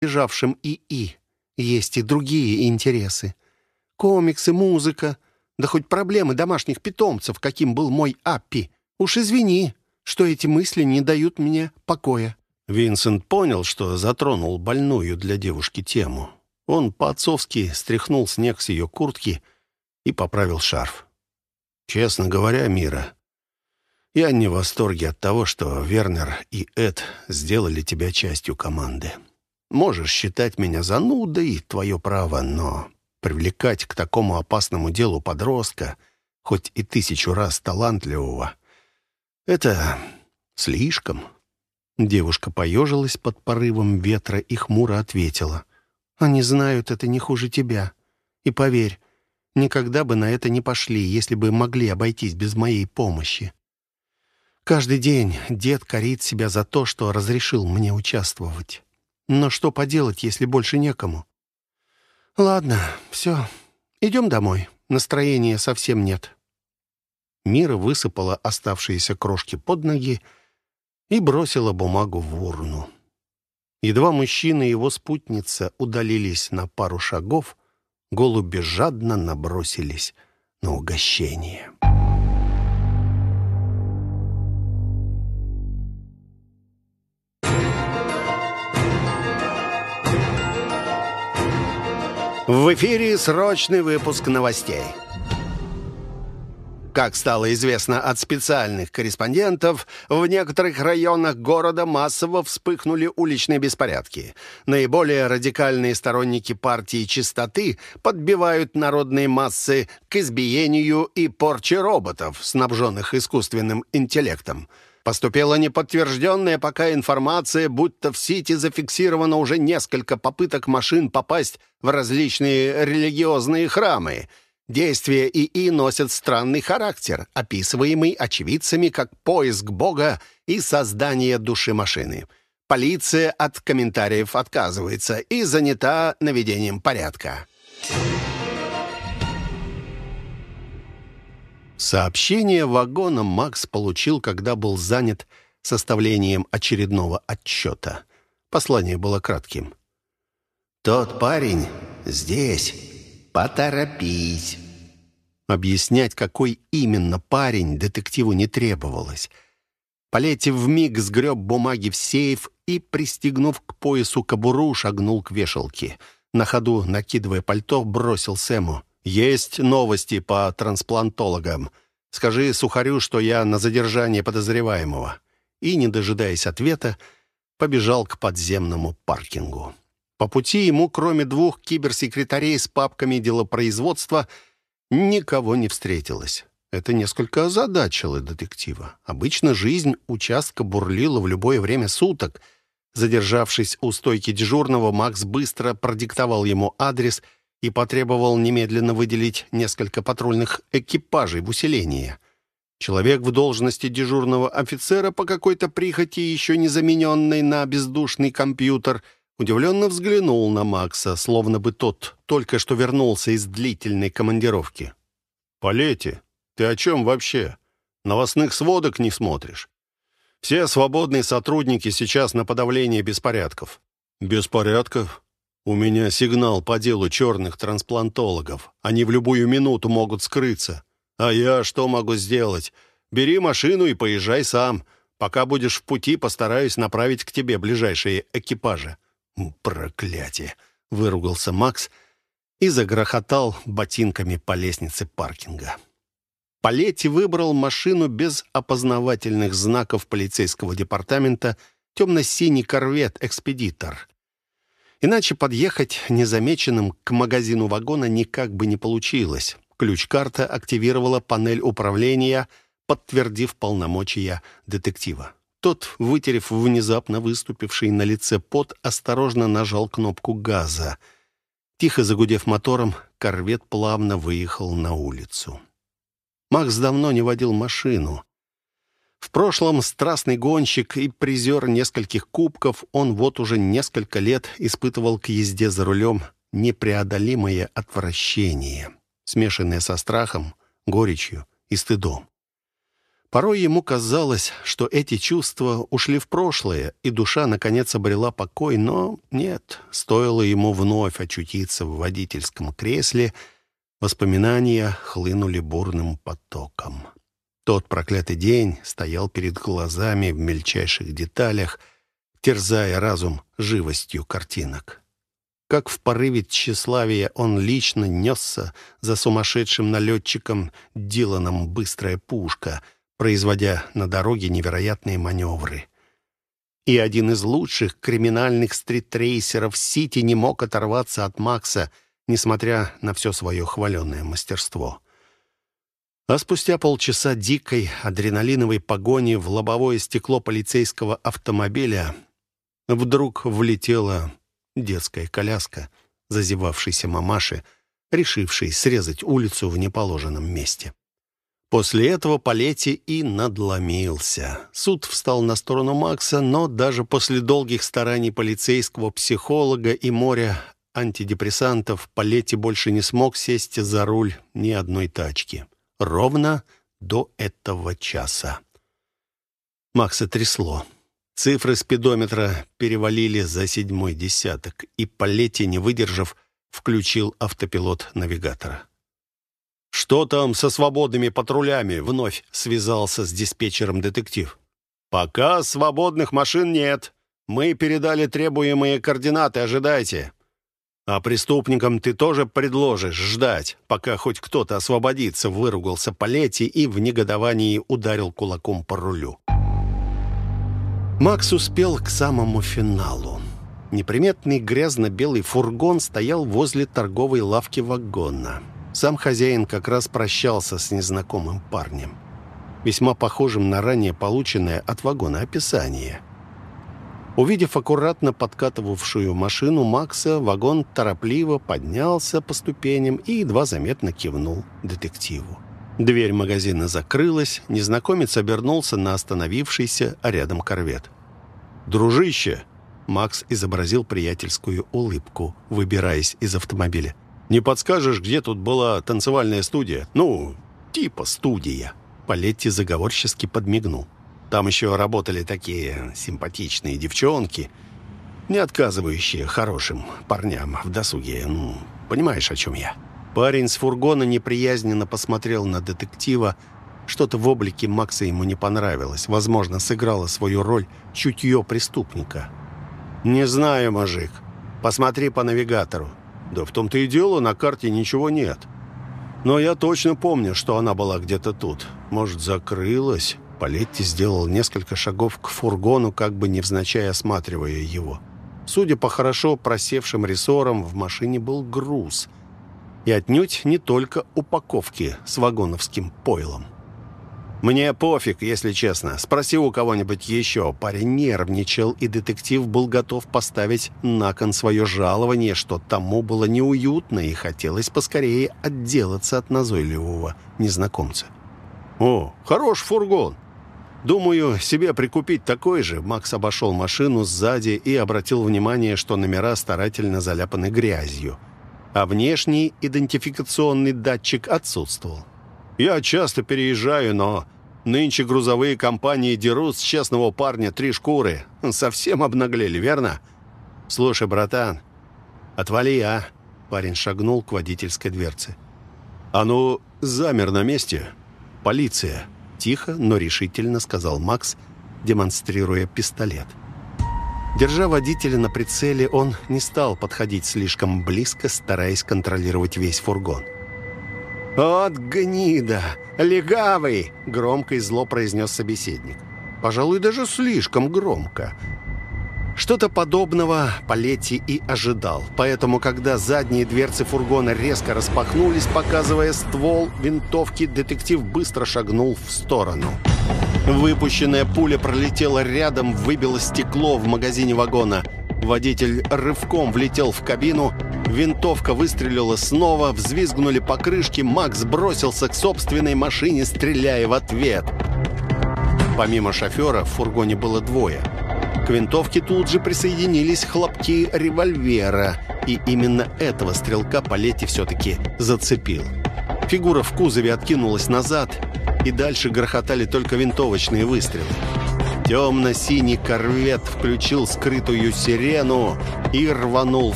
принадлежавшем ИИ. Есть и другие интересы. Комиксы, музыка, да хоть проблемы домашних питомцев, каким был мой Аппи. Уж извини, что эти мысли не дают мне покоя». Винсент понял, что затронул больную для девушки тему. Он по-отцовски стряхнул снег с ее куртки и поправил шарф. «Честно говоря, Мира, я не в восторге от того, что Вернер и Эд сделали тебя частью команды. Можешь считать меня занудой, твое право, но привлекать к такому опасному делу подростка, хоть и тысячу раз талантливого, это слишком». Девушка поежилась под порывом ветра и хмуро ответила. Они знают это не хуже тебя. И поверь, никогда бы на это не пошли, если бы могли обойтись без моей помощи. Каждый день дед корит себя за то, что разрешил мне участвовать. Но что поделать, если больше некому? Ладно, все, идем домой. Настроения совсем нет. Мира высыпала оставшиеся крошки под ноги и бросила бумагу в урну. Едва мужчина и его спутница удалились на пару шагов, голуби жадно набросились на угощение. В эфире срочный выпуск новостей. Как стало известно от специальных корреспондентов, в некоторых районах города массово вспыхнули уличные беспорядки. Наиболее радикальные сторонники партии чистоты подбивают народные массы к избиению и порче роботов, снабженных искусственным интеллектом. Поступила неподтвержденная пока информация, будто в Сити зафиксировано уже несколько попыток машин попасть в различные религиозные храмы – Действия ИИ носят странный характер, описываемый очевидцами как поиск Бога и создание души машины. Полиция от комментариев отказывается и занята наведением порядка. Сообщение вагона Макс получил, когда был занят составлением очередного отчета. Послание было кратким. «Тот парень здесь. Поторопись». Объяснять, какой именно парень, детективу не требовалось. Полетев вмиг сгреб бумаги в сейф и, пристегнув к поясу кобуру, шагнул к вешалке. На ходу, накидывая пальто, бросил Сэму. «Есть новости по трансплантологам. Скажи Сухарю, что я на задержание подозреваемого». И, не дожидаясь ответа, побежал к подземному паркингу. По пути ему, кроме двух киберсекретарей с папками делопроизводства, никого не встретилось. Это несколько озадачило детектива. Обычно жизнь участка бурлила в любое время суток. Задержавшись у стойки дежурного, Макс быстро продиктовал ему адрес и потребовал немедленно выделить несколько патрульных экипажей в усиление. Человек в должности дежурного офицера по какой-то прихоти, еще не замененной на бездушный компьютер — Удивленно взглянул на Макса, словно бы тот только что вернулся из длительной командировки. «Полети, ты о чем вообще? Новостных сводок не смотришь? Все свободные сотрудники сейчас на подавление беспорядков». «Беспорядков? У меня сигнал по делу черных трансплантологов. Они в любую минуту могут скрыться. А я что могу сделать? Бери машину и поезжай сам. Пока будешь в пути, постараюсь направить к тебе ближайшие экипажи». «Проклятие!» — выругался Макс и загрохотал ботинками по лестнице паркинга. Палетти выбрал машину без опознавательных знаков полицейского департамента темно-синий корвет «Экспедитор». Иначе подъехать незамеченным к магазину вагона никак бы не получилось. Ключ-карта активировала панель управления, подтвердив полномочия детектива. Тот, вытерев внезапно выступивший на лице пот, осторожно нажал кнопку газа. Тихо загудев мотором, корвет плавно выехал на улицу. Макс давно не водил машину. В прошлом страстный гонщик и призер нескольких кубков, он вот уже несколько лет испытывал к езде за рулем непреодолимое отвращение, смешанное со страхом, горечью и стыдом. Порой ему казалось, что эти чувства ушли в прошлое, и душа, наконец, обрела покой, но нет, стоило ему вновь очутиться в водительском кресле, воспоминания хлынули бурным потоком. Тот проклятый день стоял перед глазами в мельчайших деталях, терзая разум живостью картинок. Как в порыве тщеславия он лично несся за сумасшедшим налетчиком Диланом «Быстрая пушка», производя на дороге невероятные маневры. И один из лучших криминальных стритрейсеров Сити не мог оторваться от Макса, несмотря на все свое хваленное мастерство. А спустя полчаса дикой адреналиновой погони в лобовое стекло полицейского автомобиля вдруг влетела детская коляска зазевавшейся мамаши, решившей срезать улицу в неположенном месте. После этого Палетти и надломился. Суд встал на сторону Макса, но даже после долгих стараний полицейского психолога и моря антидепрессантов Палетти больше не смог сесть за руль ни одной тачки. Ровно до этого часа. Макса трясло. Цифры спидометра перевалили за седьмой десяток, и Палетти, не выдержав, включил автопилот навигатора. «Что там со свободными патрулями?» — вновь связался с диспетчером детектив. «Пока свободных машин нет. Мы передали требуемые координаты, ожидайте. А преступникам ты тоже предложишь ждать, пока хоть кто-то освободится», — выругался Палетти и в негодовании ударил кулаком по рулю. Макс успел к самому финалу. Неприметный грязно-белый фургон стоял возле торговой лавки вагона. Сам хозяин как раз прощался с незнакомым парнем, весьма похожим на ранее полученное от вагона описание. Увидев аккуратно подкатывавшую машину Макса, вагон торопливо поднялся по ступеням и едва заметно кивнул детективу. Дверь магазина закрылась, незнакомец обернулся на остановившийся рядом корвет. «Дружище!» Макс изобразил приятельскую улыбку, выбираясь из автомобиля. Не подскажешь, где тут была танцевальная студия? Ну, типа студия». Палетти заговорчески подмигнул. «Там еще работали такие симпатичные девчонки, не отказывающие хорошим парням в досуге. Ну, понимаешь, о чем я?» Парень с фургона неприязненно посмотрел на детектива. Что-то в облике Макса ему не понравилось. Возможно, сыграло свою роль чутье преступника. «Не знаю, мужик. Посмотри по навигатору. Да в том-то и дело, на карте ничего нет. Но я точно помню, что она была где-то тут. Может, закрылась? Палетти сделал несколько шагов к фургону, как бы невзначай осматривая его. Судя по хорошо просевшим рессорам, в машине был груз. И отнюдь не только упаковки с вагоновским пойлом. «Мне пофиг, если честно. Спроси у кого-нибудь еще». Парень нервничал, и детектив был готов поставить на кон свое жалование, что тому было неуютно, и хотелось поскорее отделаться от назойливого незнакомца. «О, хорош фургон. Думаю, себе прикупить такой же». Макс обошел машину сзади и обратил внимание, что номера старательно заляпаны грязью, а внешний идентификационный датчик отсутствовал. Я часто переезжаю, но нынче грузовые компании дерут с честного парня три шкуры. Совсем обнаглели, верно? Слушай, братан, отвали, а?» Парень шагнул к водительской дверце. «А ну, замер на месте. Полиция!» Тихо, но решительно сказал Макс, демонстрируя пистолет. Держа водителя на прицеле, он не стал подходить слишком близко, стараясь контролировать весь фургон. «От гнида! Легавый!» — громко и зло произнес собеседник. Пожалуй, даже слишком громко. Что-то подобного Палетти и ожидал. Поэтому, когда задние дверцы фургона резко распахнулись, показывая ствол винтовки, детектив быстро шагнул в сторону. Выпущенная пуля пролетела рядом, выбила стекло в магазине вагона. Водитель рывком влетел в кабину, Винтовка выстрелила снова, взвизгнули покрышки, Макс бросился к собственной машине, стреляя в ответ. Помимо шофера в фургоне было двое. К винтовке тут же присоединились хлопки револьвера, и именно этого стрелка Палетти все-таки зацепил. Фигура в кузове откинулась назад, и дальше грохотали только винтовочные выстрелы. Темно-синий корвет включил скрытую сирену и рванул